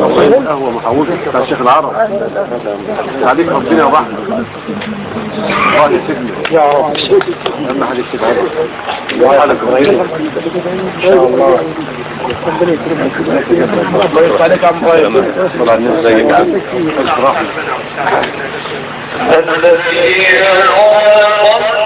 قهوه محوشه بتاع الشيخ العرب. عليك ربنا يا رحمه الله يسلمك يا رب حاجة الشيخ عرب وحالك إبراهيم ان شاء الله ربنا يكرمك الله يرضى عليك عم إبراهيم طلع الناس يا عم الذي خلق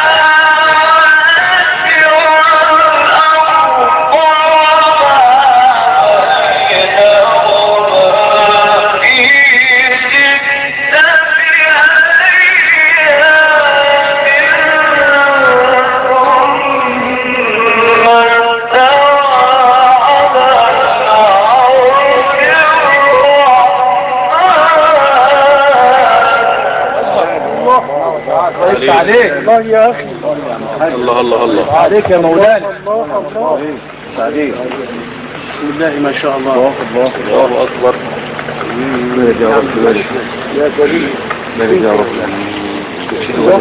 عليك. الله يا أخي. الله الله الله. عليك يا مولانا. الله عليك بسم الله ما شاء الله. الله الله. أكبر. بارك يا رب بارك يا كريم بارك يا رب. الله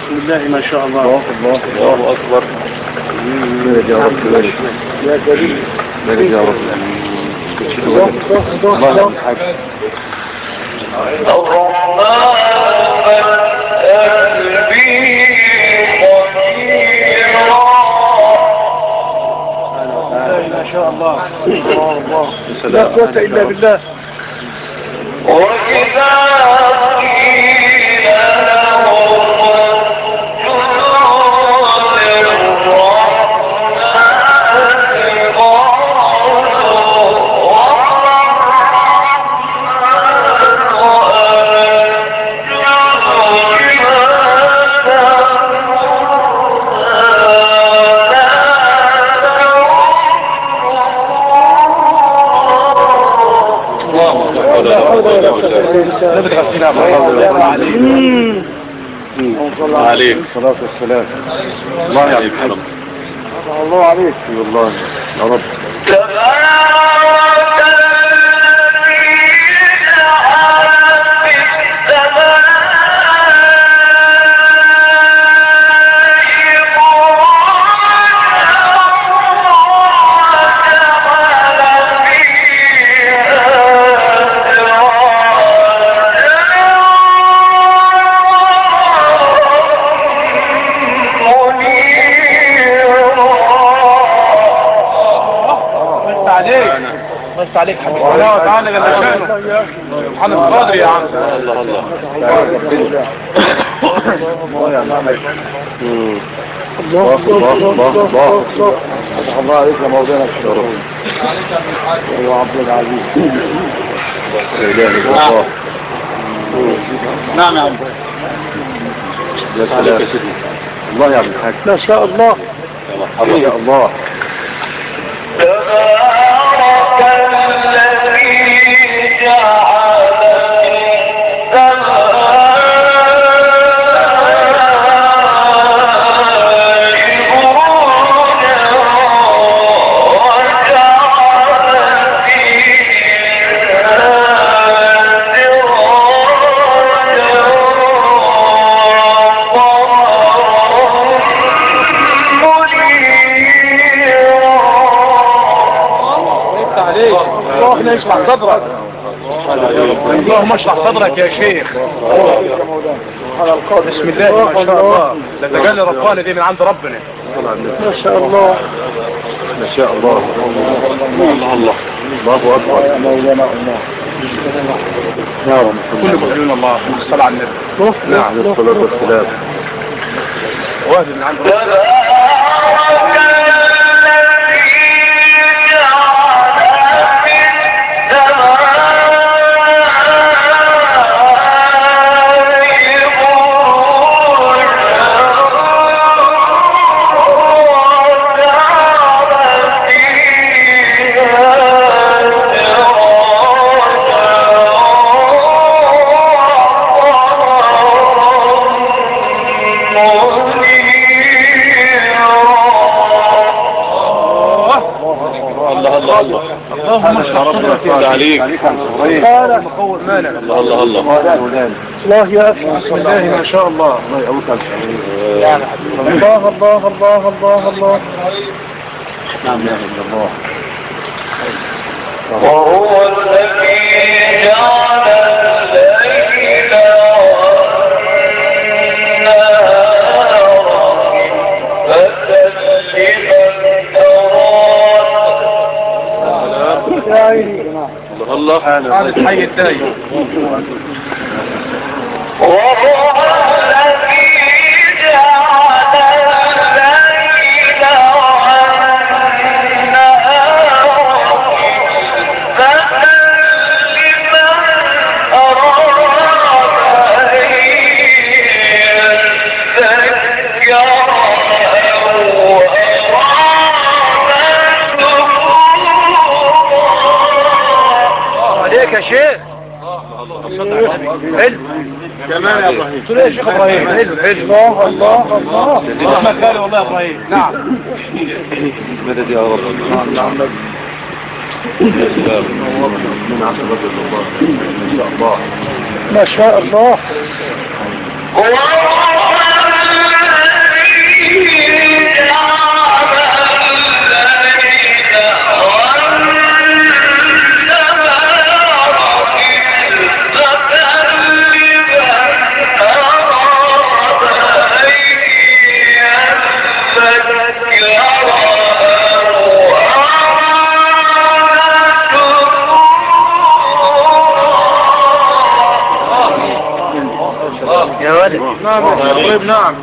بسم الله ما شاء الله. الله الله. أكبر. بارك يا رب بارك يا كريم. بارك يا رب. الله حاج ما شاء الله الله الله. لا قوة إلا بالله. وإذا عليك. الصلاة والسلام. الله حاج الله عليك. والله يا رب. بس عليك حبيبي. الله تعالى جل شانه سبحان القادر يا عم الله الله الله يا عم. الله الله الله الله فتح الله عليك يا مولانا الشرف أيوه عبد العزيز لا اله الا الله نعم يا عم. يا سلام الله. يا عم الحاج ما شاء الله. يا الله. اشرح صدرك اللهم اشرح صدرك يا شيخ. بسم الله ما شاء الله. ده تجلي رباني دي من عند ربنا. ما شاء الله. ما شاء الله. الله الله الله أكبر. يا مولانا الله يا رب كلكم يقولون الله الصلاة على النبي. نعم الصلاة والسلام. وادي من عند ربنا. عليك. الله الله الله الله يا أخي بسم الله ما شاء الله. الله الله الله الله الله الله. نعم يا رب الله. وهو الذي جعل الليل والنهار الله. الله هذا الحي الدايم حلو. كمان يا إبراهيم. قلت له يا شيخ إبراهيم؟ حلو حلو. الله الله الله. اسمك غالي والله يا إبراهيم. نعم. مدد يا رب الله. إن شاء الله. ما شاء الله. نعم إبراهيم نعم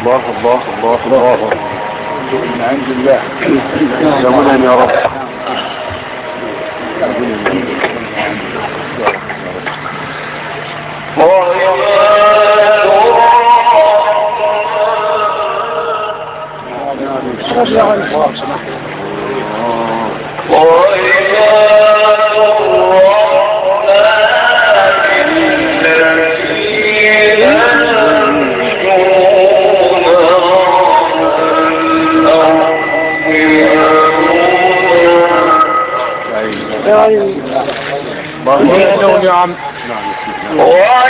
الله الله الله الله الله عند الله منعم يا رب رجع الله يا عم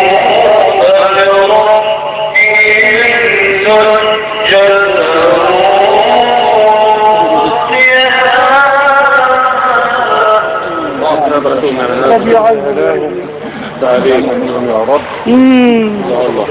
عليك. يا رب. حلو الله.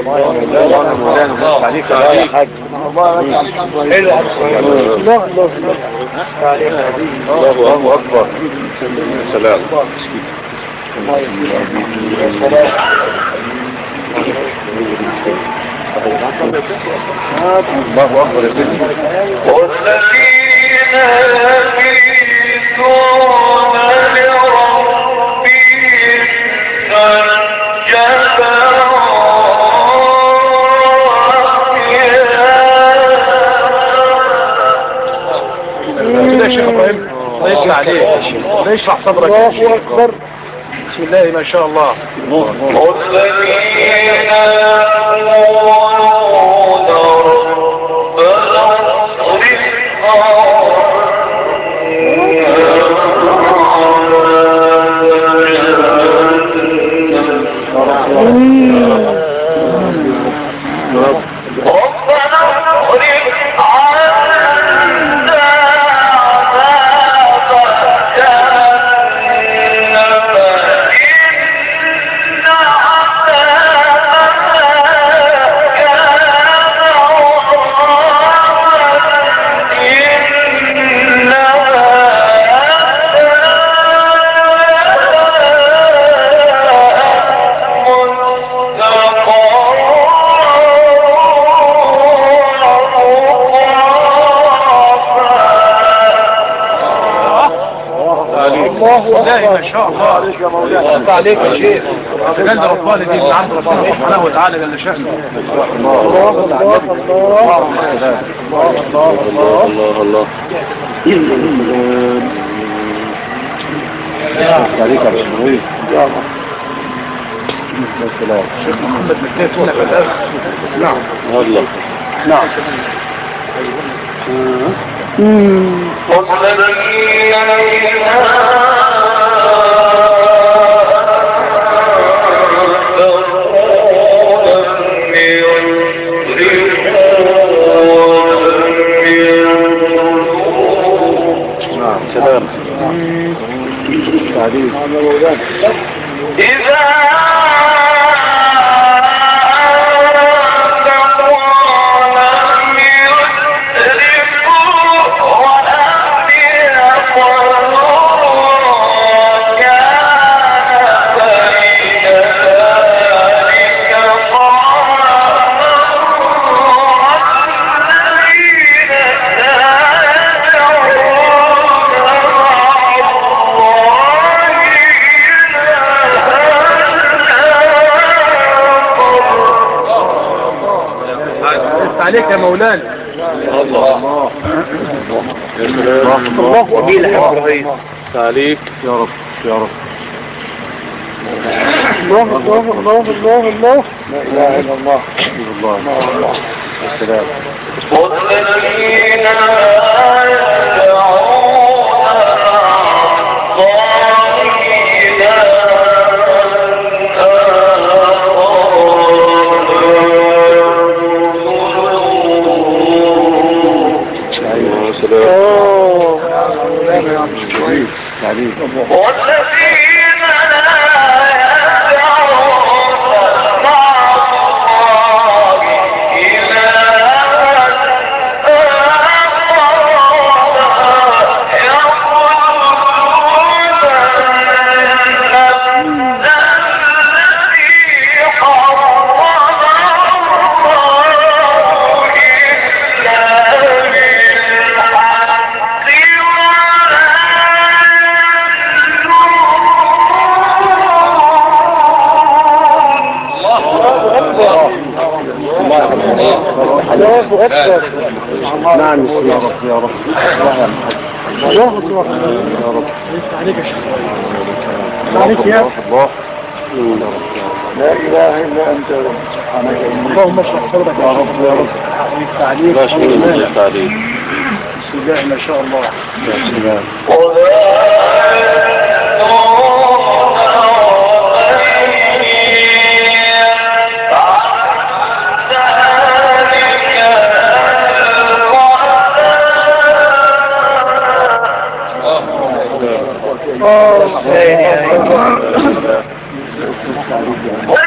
الله الله أكبر. الله أكبر. يا سيدي والذين كده الله يشرح صدرك. الله أكبر. بسم الله ما شاء الله. ربنا عليك يا مولانا الله. عليك شيخ كان ده ربنا دي من عند ربنا سبحانه وتعالى جل شأنه الله الله الله الله الله الله الله عليك يا شيخ شيخ محمد مكتاب هنا في الأرض نعم الله نعم نعم إذا عليك يا مولانا. الله سلام الله جميل يا رب يا رب. الله الله الله الله. الله لا اله الا الله الله السلام what يا الله. لا إله إلا أنت. سبحانك اللهم اشرح صدرك يا رب يا رب عليك لا شيء من التعليق بسم الله ما شاء الله. يا سلام ọ̀rọ̀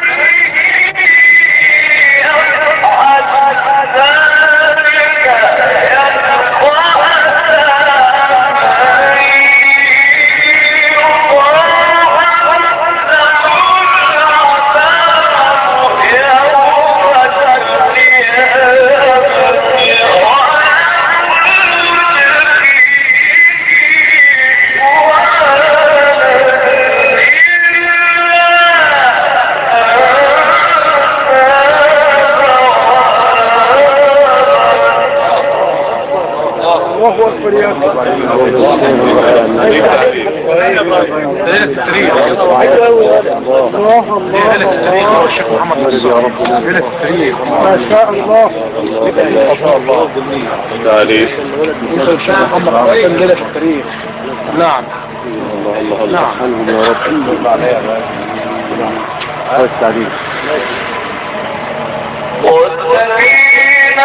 في التاريخ نعم الله. الله التعليم والذين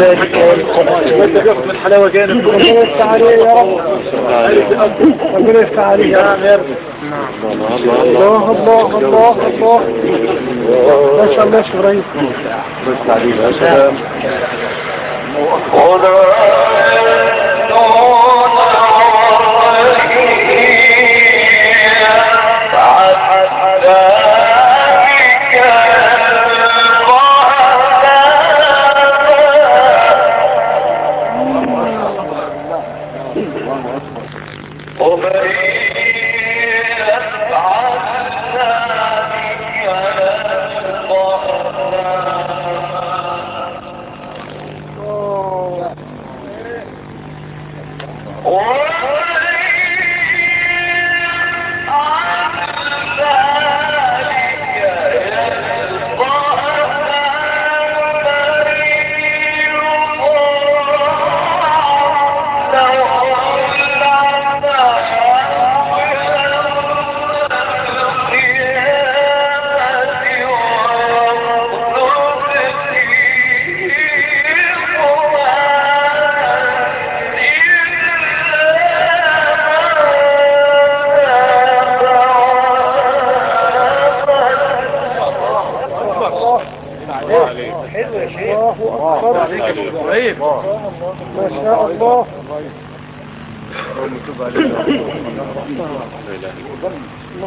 ذلك يلقى من حلاوة جانب. ربنا يفتح عليه يا رب. ربنا يفتح عليه يا رب الله الله الله الله. ما شاء الله شيخ إبراهيم التعليم يا سلام.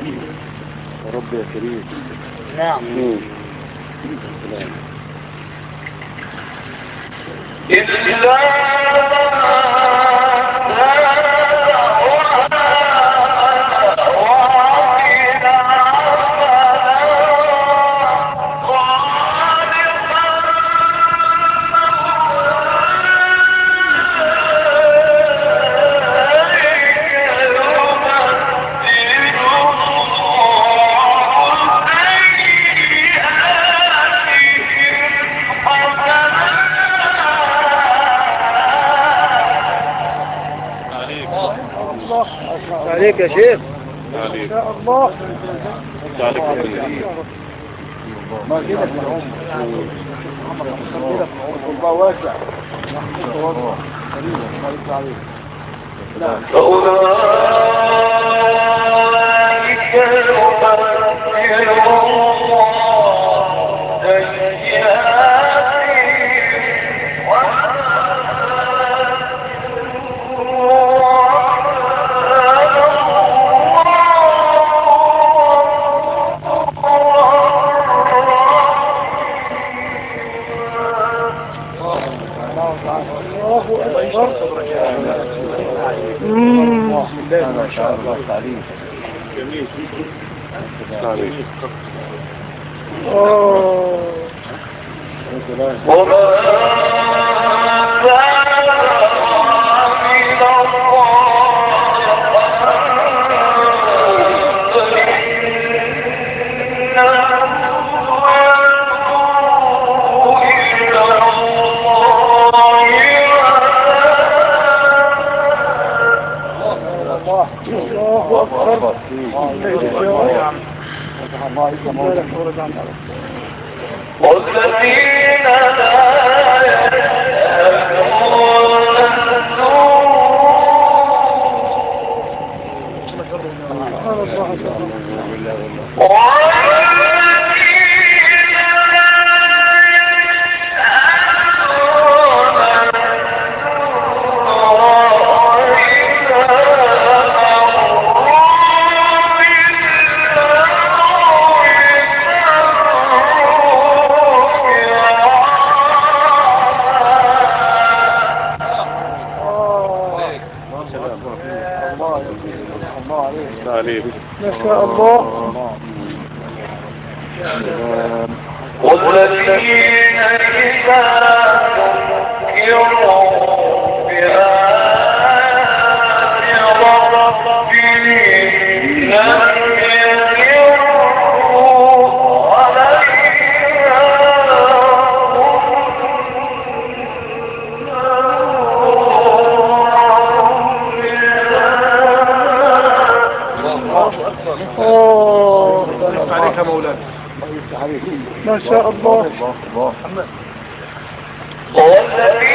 يا رب يا كريم. نعم. الله. عليك يا شيخ. شاء الله. ما كده في العمر. الله واسع. أولئك يبشر شاء الله تعليم آه. وما والذين لا يستطيعون الله عليك يا مولانا. ما شاء الله. والذي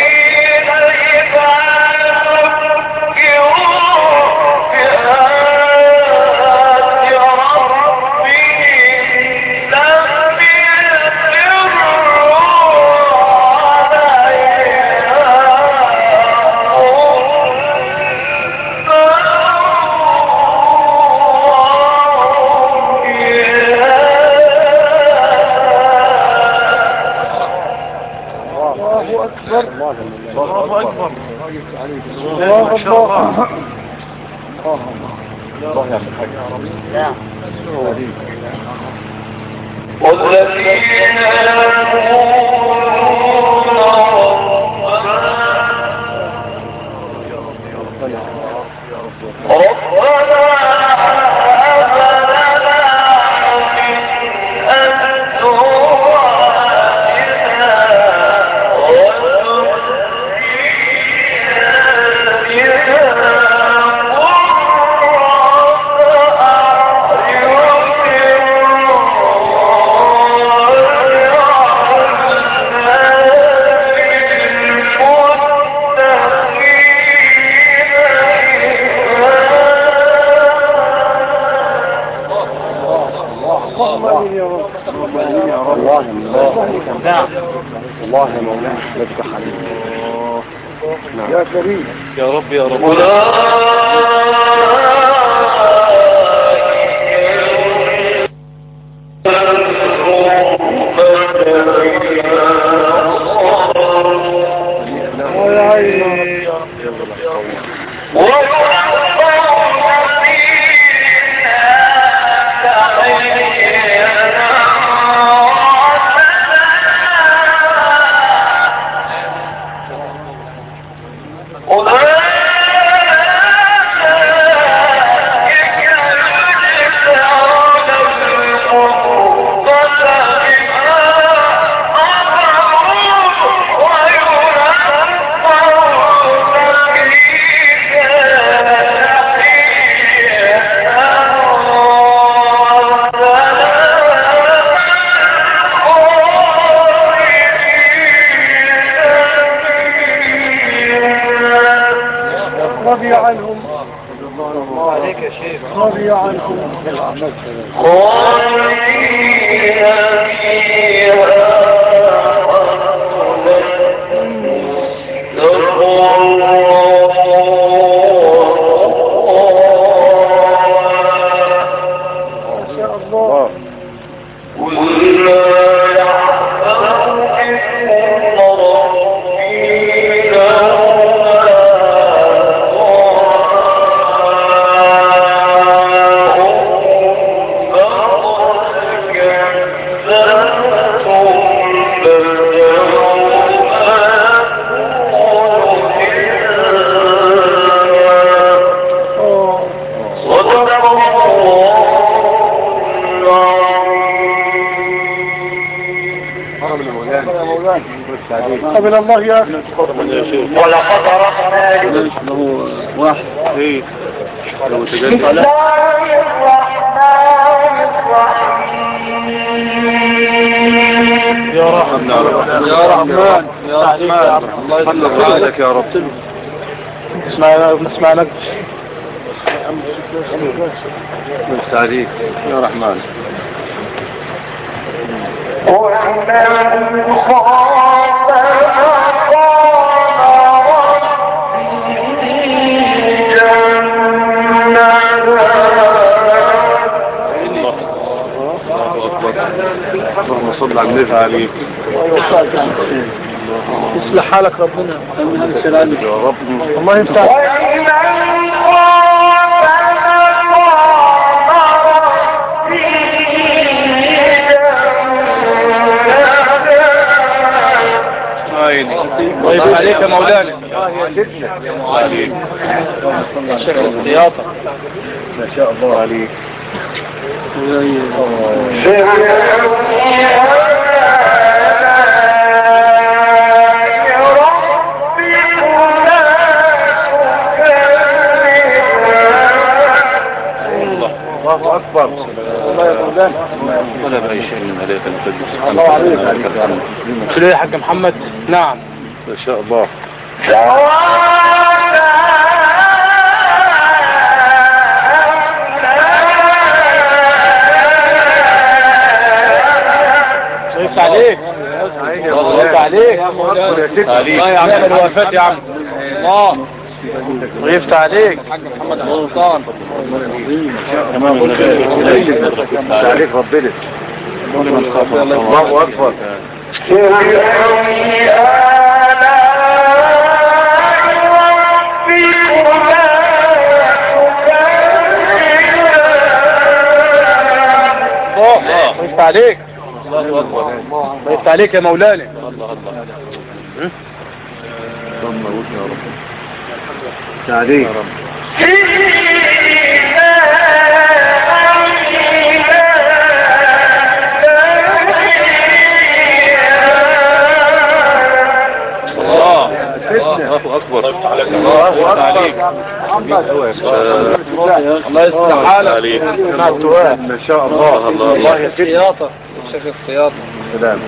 الله الله. الله يا مولانا لك حبيبي. يا كريم. الله الله الله الله من الله يا أخي. ولقد رحمه واحد إيه لو على يا رحمن يا رحمن يا رحمن. الله يا رب. اسمعنا نسمعنا مستعديك يا رحمن. رحمن النبي عليك يصلح حالك ربنا. يا رب الله يفتح عيني الله يفتح عليك يا مولانا شيخ الخياطة ما شاء الله عليك. الله ولا بأي شيء من عليك القدس الله عليك قلت له يا حاج محمد؟ نعم. ما شاء الله. يفتح عليك. يفتح عليك. الله يا عم الوفاة يا عم. الله. يفتح عليك. حاج محمد سلطان. عليك ربنا. الله أكبر الله الله يفتح عليك الله أكبر. الله يفتح عليك يا مولانا الله الله اللهم وجه يا رب الله أكبر. الله عليك. الله يصلح حالك ما شاء الله. الله الله يا خياطة شيخ الخياطة سلام.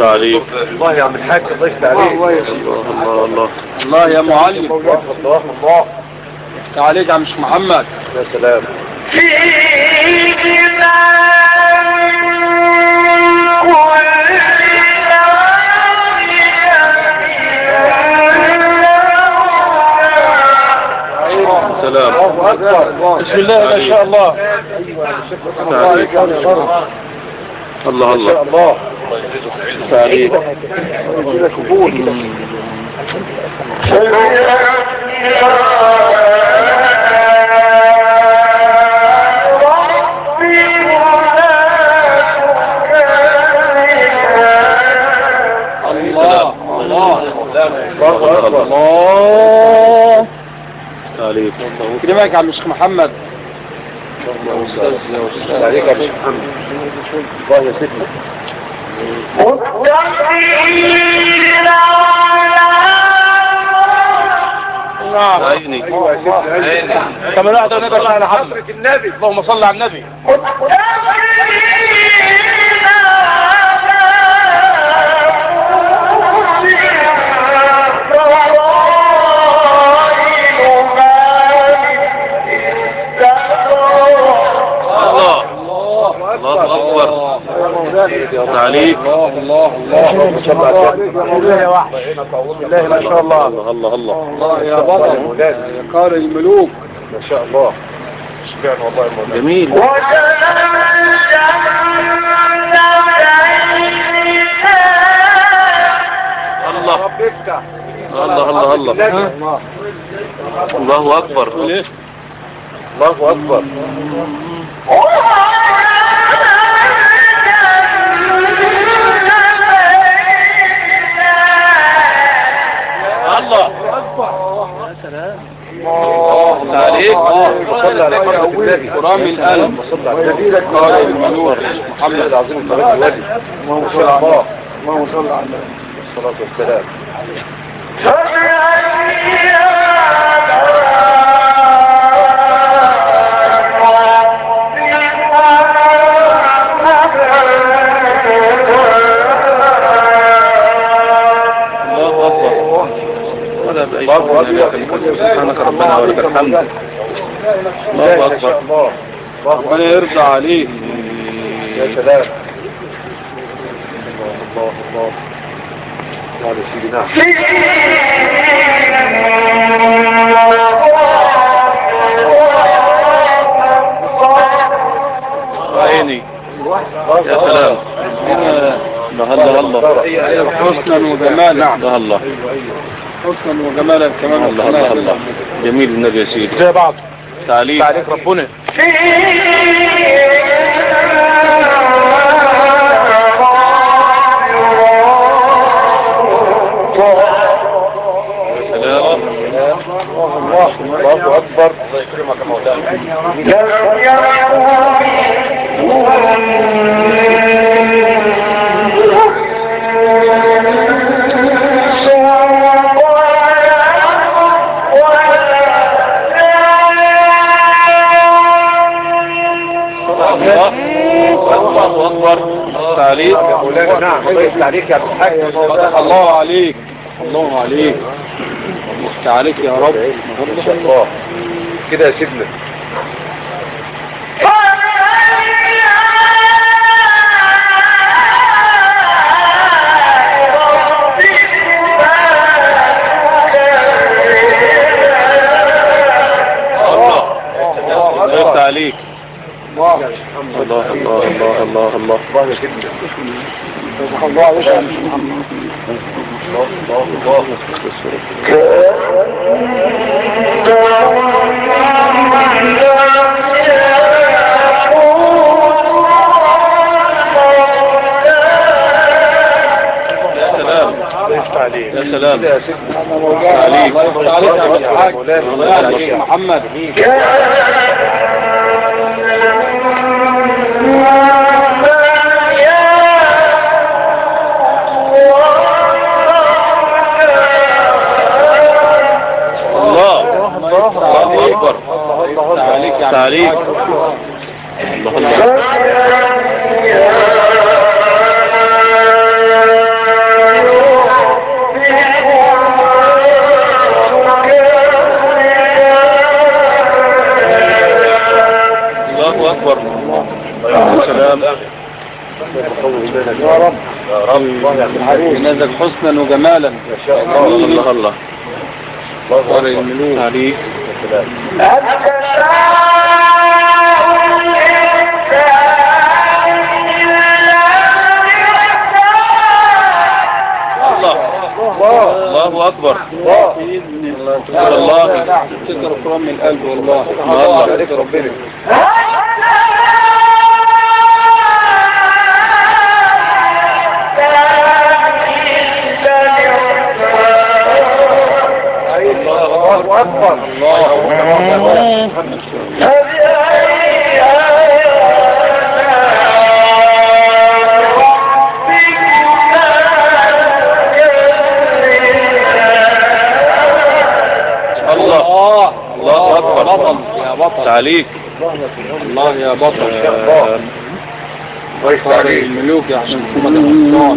الله عليك الله يا عم الحاج الله يفتح عليك. الله الله الله الله. يا معلم. الله الله يفتح عليك يا شيخ محمد. يا سلام. سلام. الله أكبر. بسم الله ما شاء الله. عليك. الله الله. الله عليك الله الله الله الله عليك كلمك يا عم شيخ محمد. عليك يا شيخ محمد. الله يا سيدنا نعم عيني أيوه يا سيدنا عيني كما نقدر على النبي اللهم صل على النبي الله. الله أكبر. الله الله الله. الله ما شاء الله الله. الله يا بطل يا قارئ الملوك ما شاء الله جميل الله الله الله الله الله أكبر. الله أكبر. الله عليك صلى عليك. كرام القلب. قال المنور. محمد العظيم الطريق الوادي اللهم صل على الله. اللهم صل على الله الصلاة والسلام. الله أكبر سبحانك ربنا ولك الحمد. الله أكبر. ربنا يرضى عليك. يا سلام. الله الله الله على سيدي نعم عيني. يا سلام. الله. الله. الله. حسنا وجمالا الله الله. حسنا وجمالا كمان الله الله الله. جميل النبي يا سيدي. زي بعض. تعليق عليك ربنا. الله الله أكبر الله يكرمك يا مولانا الله أكبر تعليق يا مولانا نعم عليك يا عبد الحاج. الله عليك. الله عليك. الله عليك يا رب. ما شاء الله. كده يا سيدنا. الله يا سيدنا الله عليك يا الله الله الله يا سلام الله يا سلام يا سيدنا عليك عليك محمد تعليق الحاج. الله الله الله أكبر. يا سلام يا رب. الله جنازك حسنا وجمالا؟ ما شاء الله. الله الله. الله الله الملوك تعليق. يا سلام الله. الله أكبر. الله. الله تذكر من القلب والله. الله. عليك ربنا. أكبر. الله يا بطل الله عليك الملوك يا عشان سلام الله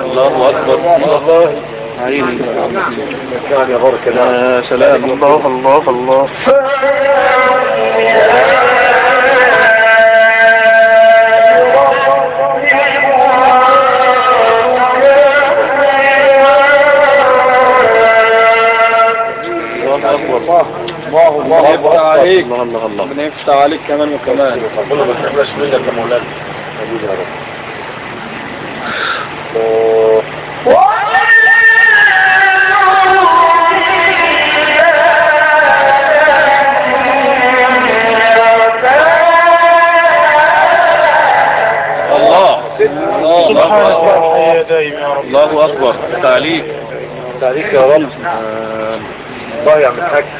الله أكبر. الله عيني يا سلام. الله الله الله. الله الله الله عليك الله الله عليك كمان وكمان الله الله الله الله الله الله الله الله الله الله أكبر تعليق تعليق يا رب الله يعمل حاجة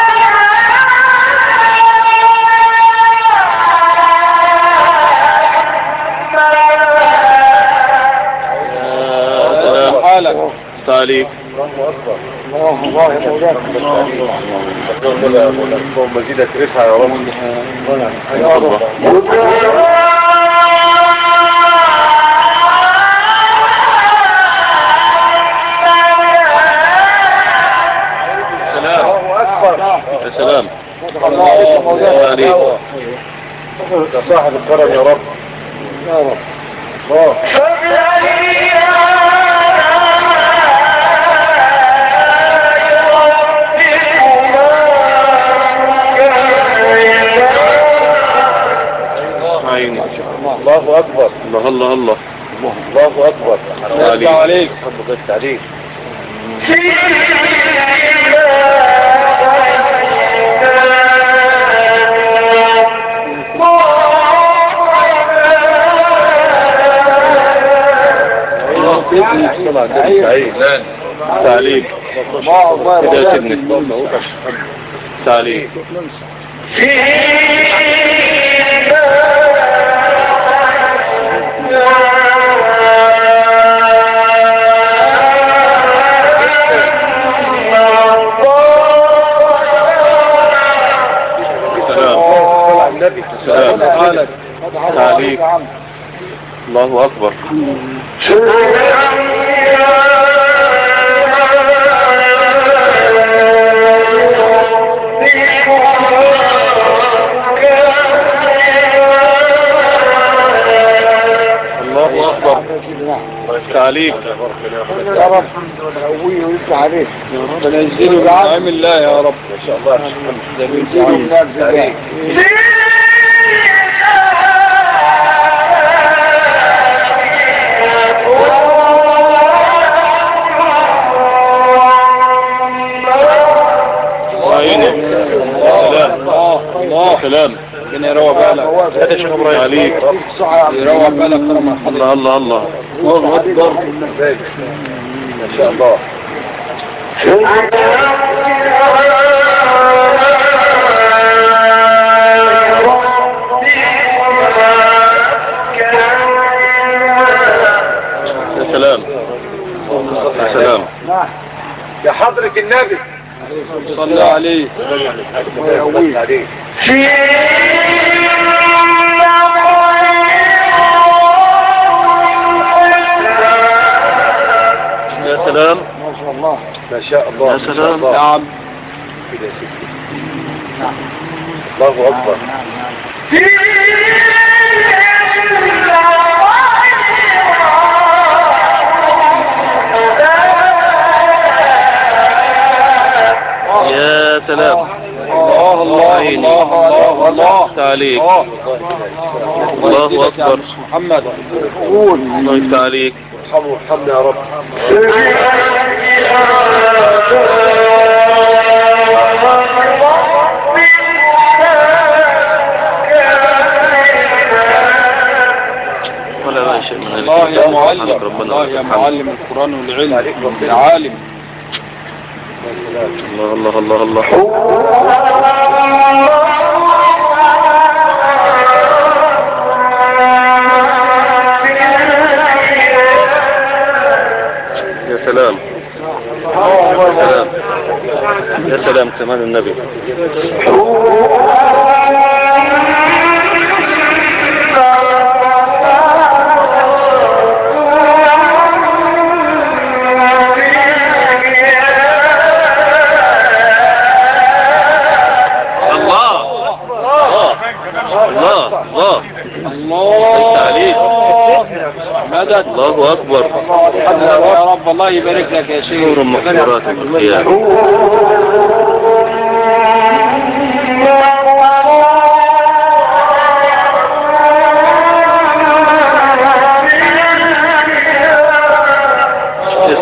حالك تعليق الله الله الله أكبر الله مولانا عليك. يا صاحب الكرم يا رب يا رب الله الله أكبر. الله الله الله. الله أكبر. عليك. عليك الله عليك تعليق كده يا سيدنا تعليق سلام تعليق الله أكبر. الله أكبر. تعليق يا رب. قوي ويفتح عليك بنزله بعمل الله يا رب. ما شاء الله. بنزله عليك. الله سلام ربنا يروق بالك. هذا شيخ إبراهيم. عليك. يروق بالك. الله الله الله. الله أكبر. ما شاء الله. يا سلام. يا سلام. يا حضرة النبي. صلى عليه. ويقويه عليك يا سلام. ما شاء الله ما شاء الله يا سلام نعم الله اكبر يا سلام الله الله عيني. الله. أكبر. محمد. الله يفتح عليك. ارحمه ارحمنا يا رب. الله يا معلم. الله يا. معلم القرآن والعلم. عليك ربنا. يا عالم الله الله الله. الله. سلام. يا سلام. كمان النبي. الجهاد الله أكبر. يا رب الله يبارك لك يا شيخ. نور مغفرات القيامة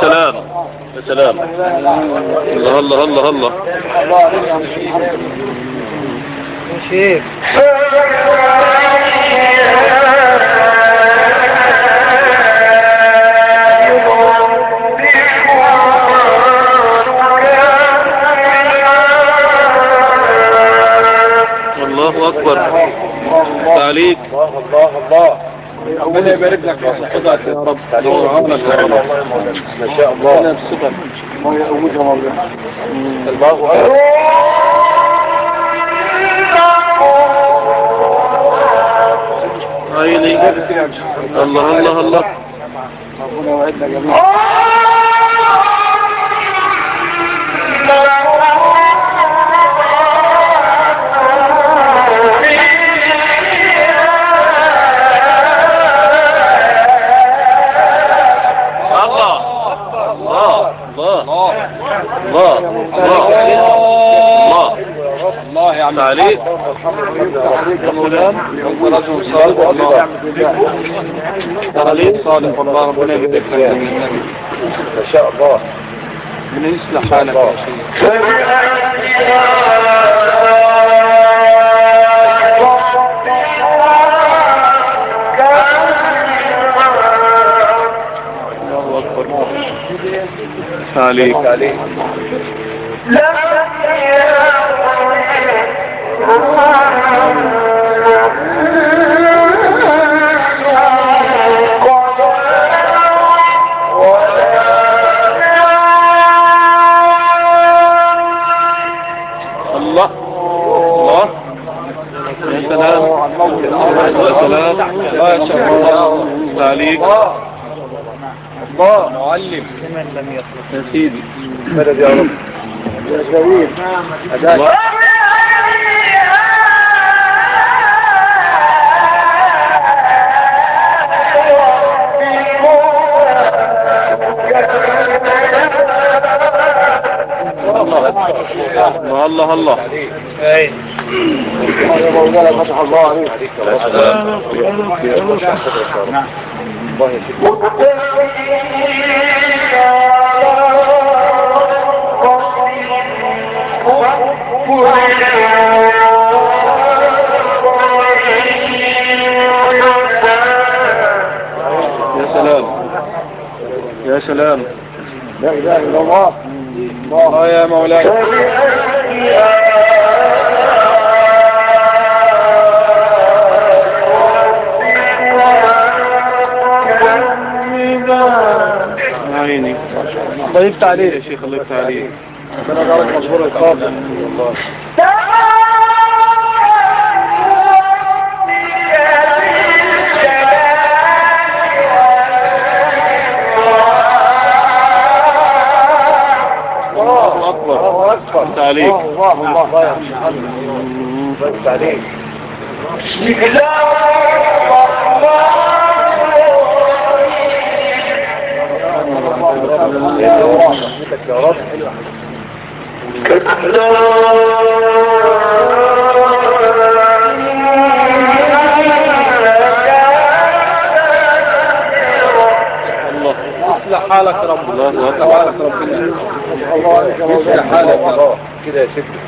سلام يا سلام. الله الله الله الله الله. يا شيخ. الله الله. ربنا يبارك لك في صحتك يا رب. وعمرك يا رب. ما شاء الله أنا بصفة ما يقومك يا مولانا الله أكبر. عيني الله الله. الله. ربنا يوعدنا جميعا. تعليق عليك. رجل صالح والله تعليق صالح والله ربنا يهديك ما شاء الله من يصلح حالك يا شيخ تعليق عليك سيدي مدد يا رب يا جميل الله. الله الله الله. اي فتح الله عليك يا سلام. يا سلام. لا إله إلا الله. الله يا مولانا. عيني الله يفتح يا عليك شيخ الله يفتح عليك. يجعلك مشهور القابل الله. الله عليك الله الله الله يا محمد الله. يفتح عليك رحمتك اصلح حالك يا رب. الله حالك ربنا يصلح حالك. كده يا ستي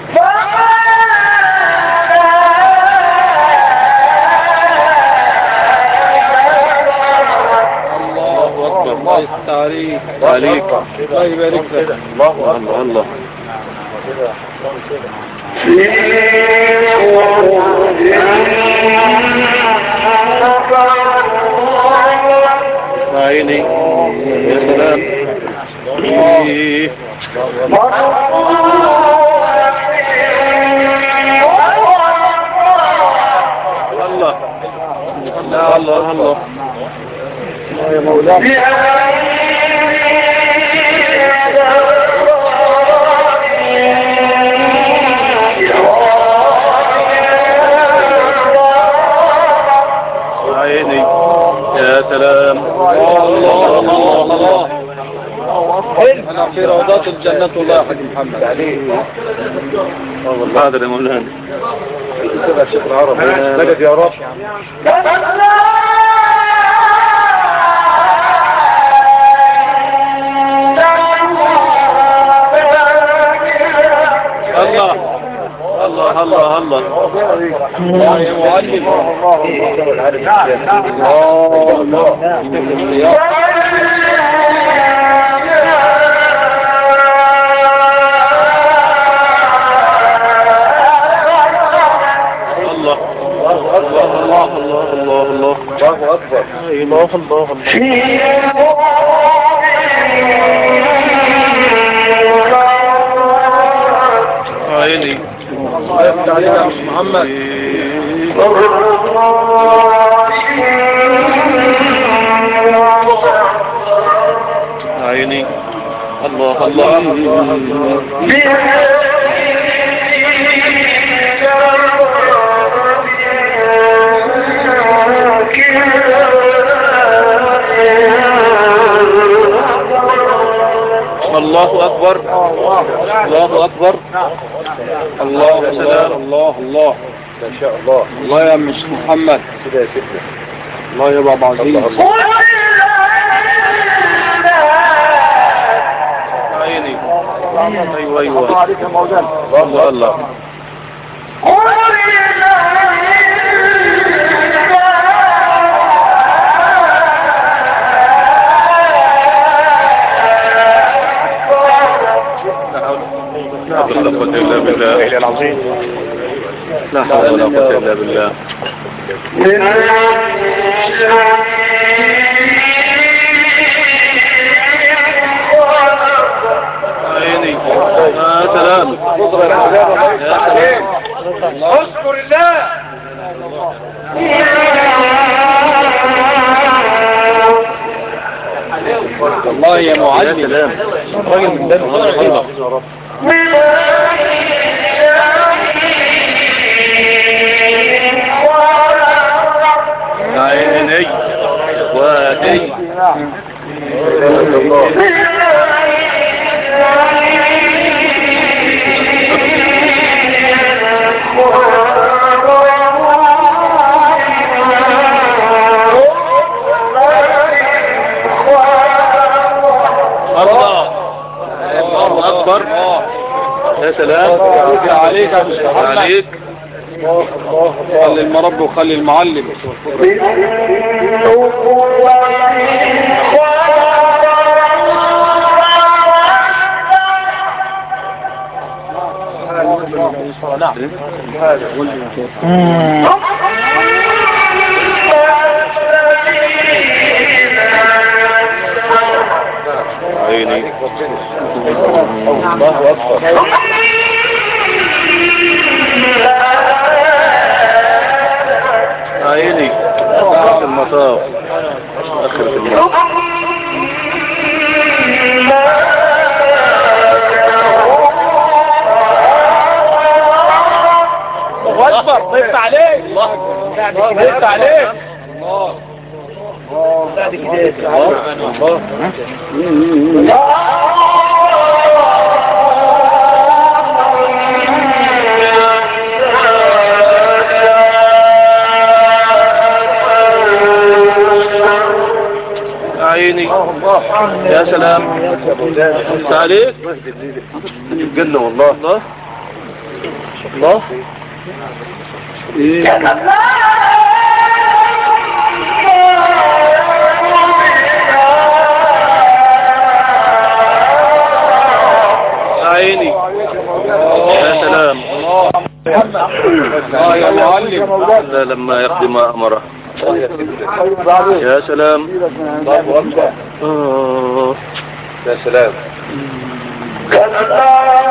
الله يفتح عليك عليك. الله يبارك لك الله الله. الله. عيني. يا سلام. الله. الله الله الله. يا مولانا الله حلو في روضات الجنة الله يا حاج محمد. الله يا مولانا. الأستاذ الشيخ العرب مدد يا رب. الله. الله الله الله. الله الله معلم الله الله. الله. الله الله الله أكبر. الله الله الله عيني الله محمد عيني الله الله الله الله أكبر. الله أكبر. الله سلام الله الله. ما شاء الله الله يا مش محمد. كده يا سيدنا الله يا بابا عزيز. عيني أيوه أيوه يا مولانا الله الله قوة إلا بالله. العظيم لا حول ولا قوة إلا بالله. عيني يا سلام يا اذكر الله الله يا معلم. يا راجل من دم الله. الله. أكبر. يا سلام. عليك. عليك. خلي المرب وخلي المعلم. عيني. الله أكبر. الله عليك. ضيفت عليك. بعد كده عيني. يا سلام. انت عليك؟ الجنة والله. الله. الله. إيه يا كذاب يا سلام. يا لما يقضي أمره. يا سلام. يا سلام. آه.